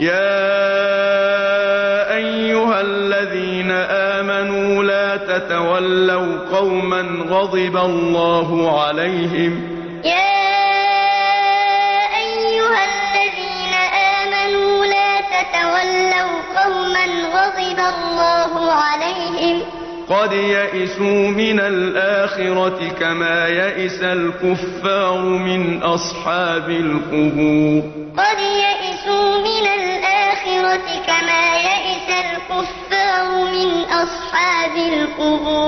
يا أيها الذين آمنوا لا تتولوا قوما غضب الله عليهم يا أيها الذين آمنوا لا تتولوا قوما غضب الله عليهم قد يئسوا من الآخرة كما يئس الكفار من أصحاب القبور أصحاب القبور